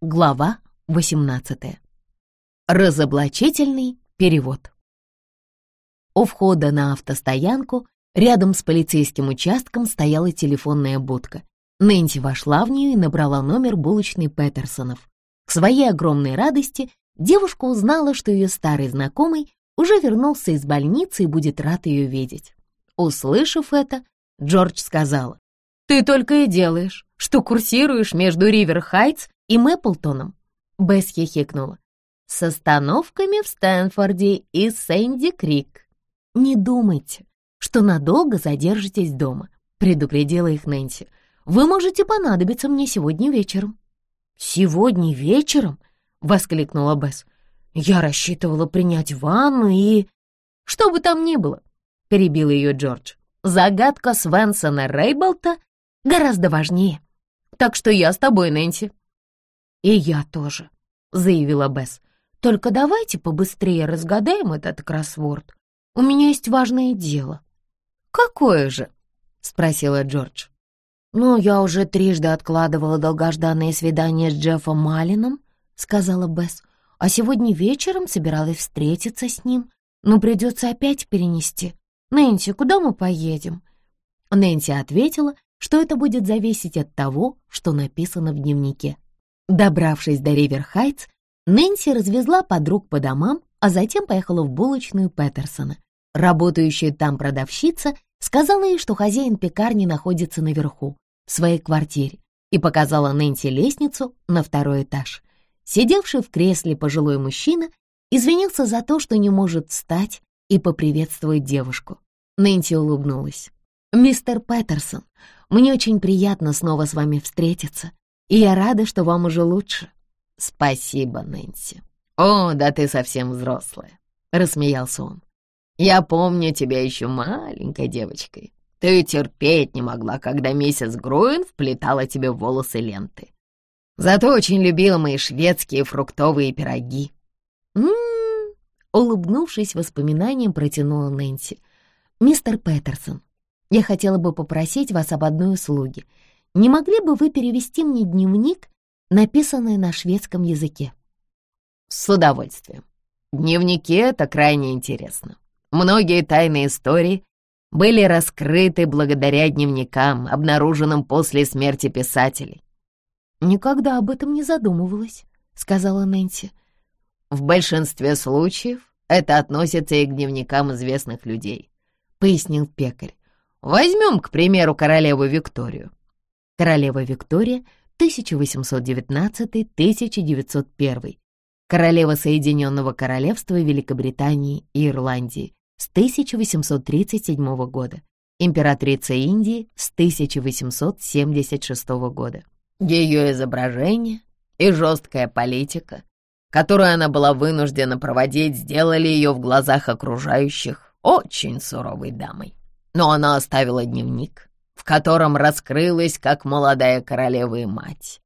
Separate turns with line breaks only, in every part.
Глава 18. Разоблачительный перевод. У входа на автостоянку рядом с полицейским участком стояла телефонная будка. Нэнси вошла в нее и набрала номер булочной Петерсонов. К своей огромной радости девушка узнала, что ее старый знакомый уже вернулся из больницы и будет рад ее видеть. Услышав это, Джордж сказала, «Ты только и делаешь, что курсируешь между Ривер-Хайтс и Мэпплтоном». Бесс хихикнула. «С остановками в Стэнфорде и Сэнди-Крик. Не думайте, что надолго задержитесь дома», предупредила их Нэнси. «Вы можете понадобиться мне сегодня вечером». «Сегодня вечером?» — воскликнула Бесс. «Я рассчитывала принять ванну и...» «Что бы там ни было», — перебил ее Джордж. «Загадка Свенсона Рейболта гораздо важнее. Так что я с тобой, Нэнси». «И я тоже», — заявила Бесс. «Только давайте побыстрее разгадаем этот кроссворд. У меня есть важное дело». «Какое же?» — спросила Джордж. «Ну, я уже трижды откладывала долгожданное свидание с Джеффом Малином», — сказала Бесс. «А сегодня вечером собиралась встретиться с ним, но придется опять перенести. Нэнси, куда мы поедем?» Нэнси ответила, что это будет зависеть от того, что написано в дневнике. Добравшись до Ривер-Хайтс, Нэнси развезла подруг по домам, а затем поехала в булочную Петерсона. Работающая там продавщица сказала ей, что хозяин пекарни находится наверху, в своей квартире, и показала Нэнси лестницу на второй этаж. Сидевший в кресле пожилой мужчина извинился за то, что не может встать и поприветствовать девушку. Нэнси улыбнулась. «Мистер Петерсон, мне очень приятно снова с вами встретиться, и я рада, что вам уже лучше».
«Спасибо, Нэнси. О, да ты совсем взрослая», — рассмеялся он. «Я помню тебя еще маленькой девочкой. Ты терпеть не могла, когда миссис Груин вплетала тебе в волосы ленты. Зато очень любила мои шведские фруктовые пироги».
«М-м-м», улыбнувшись воспоминанием, протянула Нэнси. «Мистер Петерсон, я хотела бы попросить вас об одной услуге. Не могли бы вы перевести мне дневник, написанный на шведском языке?»
«С удовольствием. Дневники — это крайне интересно. Многие тайные истории были раскрыты благодаря дневникам, обнаруженным после смерти писателей.
«Никогда об этом не задумывалась», — сказала Нэнси.
«В большинстве случаев это относится и к дневникам известных людей», — пояснил пекарь. Возьмем, к примеру, королеву Викторию.
Королева Виктория 1819-1901. Королева Соединенного Королевства Великобритании и Ирландии с 1837 года. Императрица Индии с 1876 года.
Ее изображение и жесткая политика, которую она была вынуждена проводить, сделали ее в глазах окружающих очень суровой дамой но она оставила дневник, в котором раскрылась как молодая королева и мать.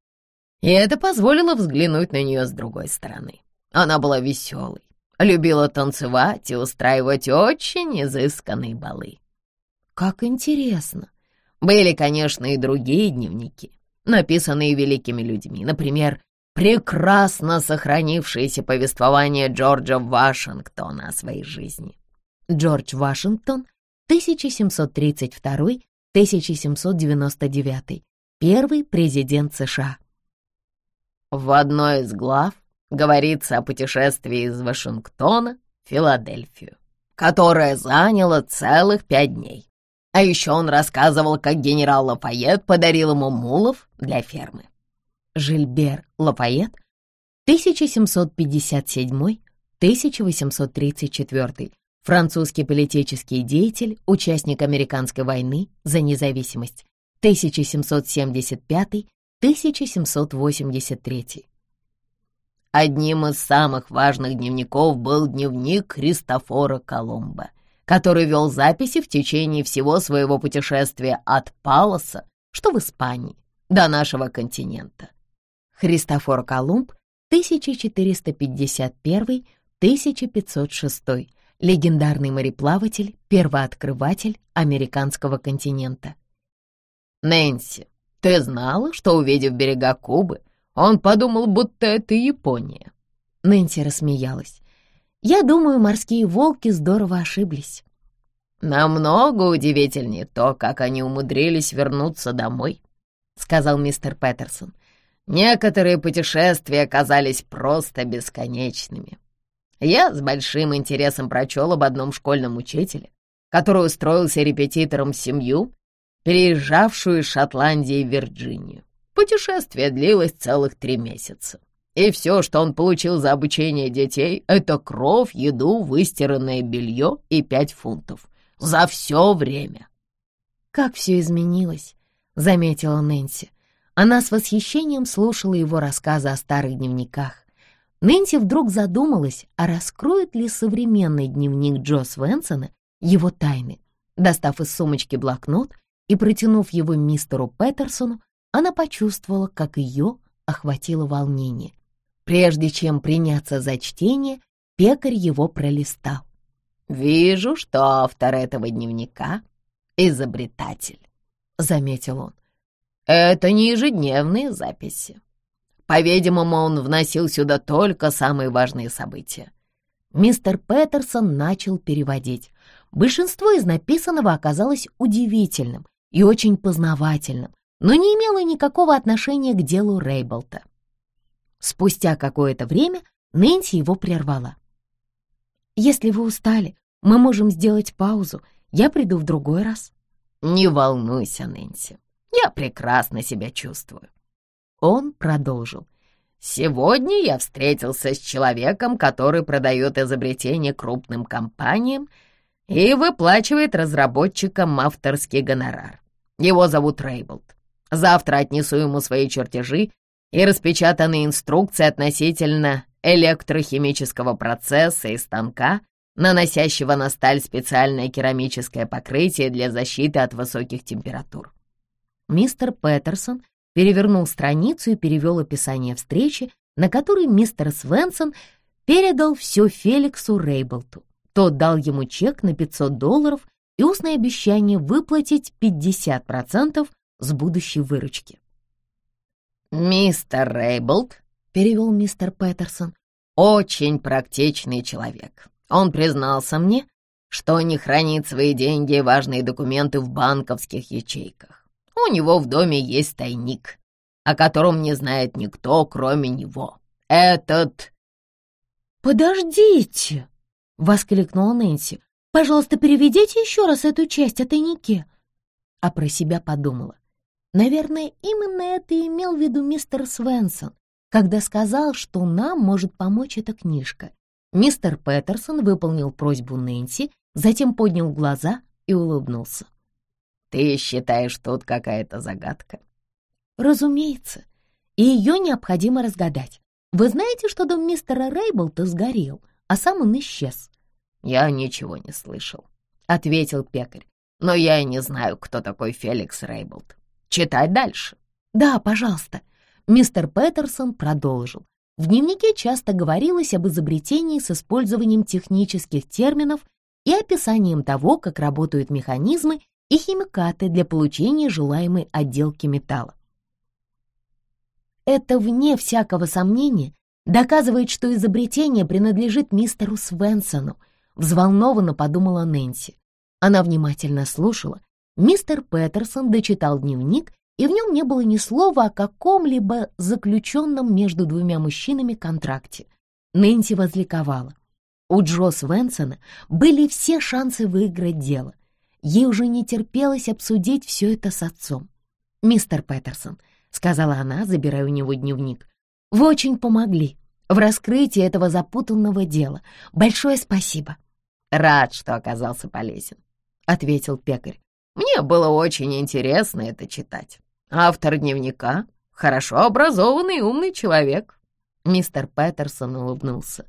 И это позволило взглянуть на нее с другой стороны. Она была веселой, любила танцевать и устраивать очень изысканные балы.
Как интересно.
Были, конечно, и другие дневники, написанные великими людьми. Например, прекрасно сохранившееся повествование Джорджа Вашингтона о своей жизни.
Джордж Вашингтон 1732-1799, первый президент США.
В одной из глав говорится о путешествии из Вашингтона в Филадельфию, которое заняло целых пять дней. А еще он рассказывал, как генерал Лафайет подарил ему мулов для фермы.
Жильбер Лафайет, 1757-1834, французский политический деятель, участник американской войны за независимость, 1775-1783.
Одним из самых важных дневников был дневник Христофора Колумба, который вел записи в течение всего своего путешествия от Палоса, что в Испании, до нашего континента.
Христофор Колумб, 1451-1506, легендарный мореплаватель, первооткрыватель американского континента.
«Нэнси, ты знала, что, увидев берега Кубы, Он подумал, будто это Япония».
Нэнси рассмеялась. «Я думаю, морские волки здорово ошиблись».
«Намного удивительнее то, как они умудрились вернуться домой», — сказал мистер Петерсон. «Некоторые путешествия оказались просто бесконечными. Я с большим интересом прочел об одном школьном учителе, который устроился репетитором в семью, переезжавшую из Шотландии в Вирджинию. Путешествие длилось целых три месяца. И все, что он получил за обучение детей, это кровь, еду, выстиранное белье и пять фунтов за все время.
«Как все изменилось», — заметила Нэнси. Она с восхищением слушала его рассказы о старых дневниках. Нэнси вдруг задумалась, а раскроет ли современный дневник Джо Свенсона его тайны. Достав из сумочки блокнот и протянув его мистеру Петерсону, она почувствовала, как ее охватило волнение. Прежде чем приняться за чтение, пекарь его пролистал.
«Вижу, что автор этого дневника — изобретатель», — заметил он. «Это не ежедневные записи. По-видимому, он вносил сюда только самые важные события».
Мистер Петерсон начал переводить. Большинство из написанного оказалось удивительным и очень познавательным, но не имело никакого отношения к делу Рейболта. Спустя какое-то время Нэнси его прервала. «Если вы устали, мы можем сделать паузу. Я приду в другой раз».
«Не волнуйся, Нэнси. Я прекрасно себя чувствую». Он продолжил. «Сегодня я встретился с человеком, который продает изобретения крупным компаниям и выплачивает разработчикам авторский гонорар. Его зовут Рейблд. Завтра отнесу ему свои чертежи и распечатанные инструкции относительно электрохимического процесса и станка, наносящего на сталь специальное керамическое покрытие для защиты от высоких температур.
Мистер Петерсон перевернул страницу и перевел описание встречи, на которой мистер Свенсон передал все Феликсу Рейблту. Тот дал ему чек на 500 долларов и устное обещание выплатить 50% с будущей выручки.
«Мистер Рейблд», — перевел мистер Петерсон, — «очень практичный человек. Он признался мне, что не хранит свои деньги и важные документы в банковских ячейках. У него в доме есть тайник, о котором не знает никто, кроме него. Этот...»
«Подождите!» — воскликнула Нэнси. «Пожалуйста, переведите еще раз эту часть о тайнике». А про себя подумала. Наверное, именно это имел в виду мистер Свенсон, когда сказал, что нам может помочь эта книжка. Мистер Петерсон выполнил просьбу Нэнси, затем поднял глаза и улыбнулся.
«Ты считаешь, тут какая-то загадка?»
«Разумеется, и ее необходимо разгадать. Вы знаете, что дом мистера Рейблта сгорел, а сам он исчез?»
«Я ничего не слышал», — ответил пекарь. «Но я и не знаю, кто такой Феликс Рейблт. Читать дальше».
«Да, пожалуйста». Мистер Петерсон продолжил. В дневнике часто говорилось об изобретении с использованием технических терминов и описанием того, как работают механизмы и химикаты для получения желаемой отделки металла. Это, вне всякого сомнения, доказывает, что изобретение принадлежит мистеру Свенсону, взволнованно подумала Нэнси. Она внимательно слушала, Мистер Петерсон дочитал дневник, и в нем не было ни слова о каком-либо заключенном между двумя мужчинами контракте. Нэнси возликовала. У Джо Свенсона были все шансы выиграть дело. Ей уже не терпелось обсудить все это с отцом. «Мистер Петерсон», — сказала она, забирая у него дневник, — «вы очень помогли в раскрытии этого запутанного дела. Большое спасибо».
«Рад, что оказался полезен», — ответил пекарь. Мне было очень интересно это читать. Автор дневника — хорошо образованный и умный человек. Мистер Петерсон улыбнулся.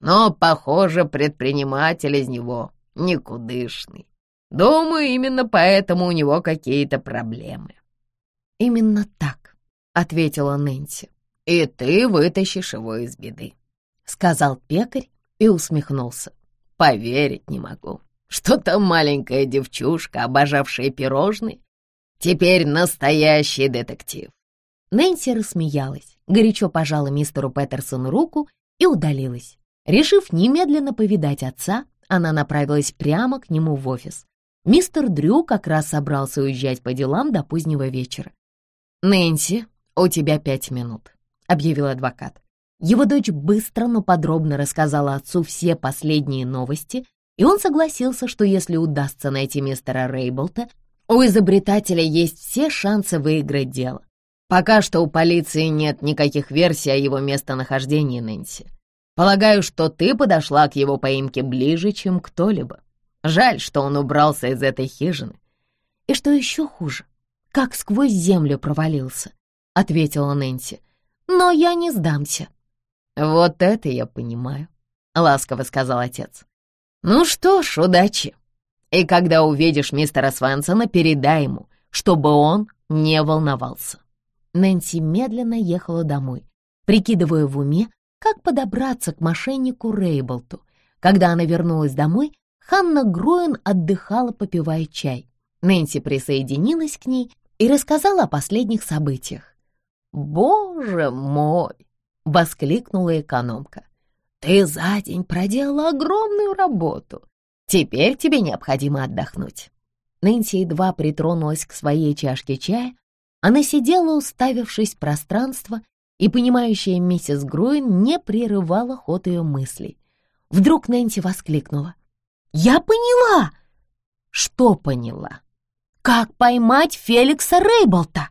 Но, похоже, предприниматель из него никудышный. Думаю, именно поэтому у него какие-то проблемы.
«Именно так», — ответила Нэнси.
«И ты вытащишь его из беды», —
сказал пекарь и усмехнулся.
«Поверить не могу что там маленькая девчушка, обожавшая пирожные, теперь настоящий детектив.
Нэнси рассмеялась. горячо пожала мистеру Петерсону руку и удалилась. Решив немедленно повидать отца, она направилась прямо к нему в офис. Мистер Дрю как раз собрался уезжать по делам до позднего вечера. «Нэнси, у тебя пять минут», — объявил адвокат. Его дочь быстро, но подробно рассказала отцу все последние новости, и он согласился, что если удастся найти мистера Рейблта, у изобретателя есть все шансы выиграть дело. Пока что у полиции нет никаких версий о его местонахождении, Нэнси. Полагаю, что ты подошла к его поимке ближе, чем кто-либо. Жаль, что он убрался из этой хижины. И что еще хуже, как сквозь землю провалился, — ответила Нэнси. Но я не сдамся.
Вот это я понимаю, — ласково сказал отец. Ну что ж, удачи. И когда увидишь мистера Свенсона, передай ему, чтобы он не волновался.
Нэнси медленно ехала домой, прикидывая в уме, как подобраться к мошеннику Рейблту. Когда она вернулась домой, Ханна Груэн отдыхала, попивая чай. Нэнси присоединилась к ней и рассказала о последних событиях.
«Боже мой!» — воскликнула экономка. «Ты за день проделала огромную работу. Теперь тебе необходимо отдохнуть».
Нэнси едва притронулась к своей чашке чая. Она сидела, уставившись в пространство и понимающая миссис Груин не прерывала ход ее мыслей. Вдруг Нэнси воскликнула. «Я поняла!»
«Что поняла?»
«Как поймать Феликса Рейболта?»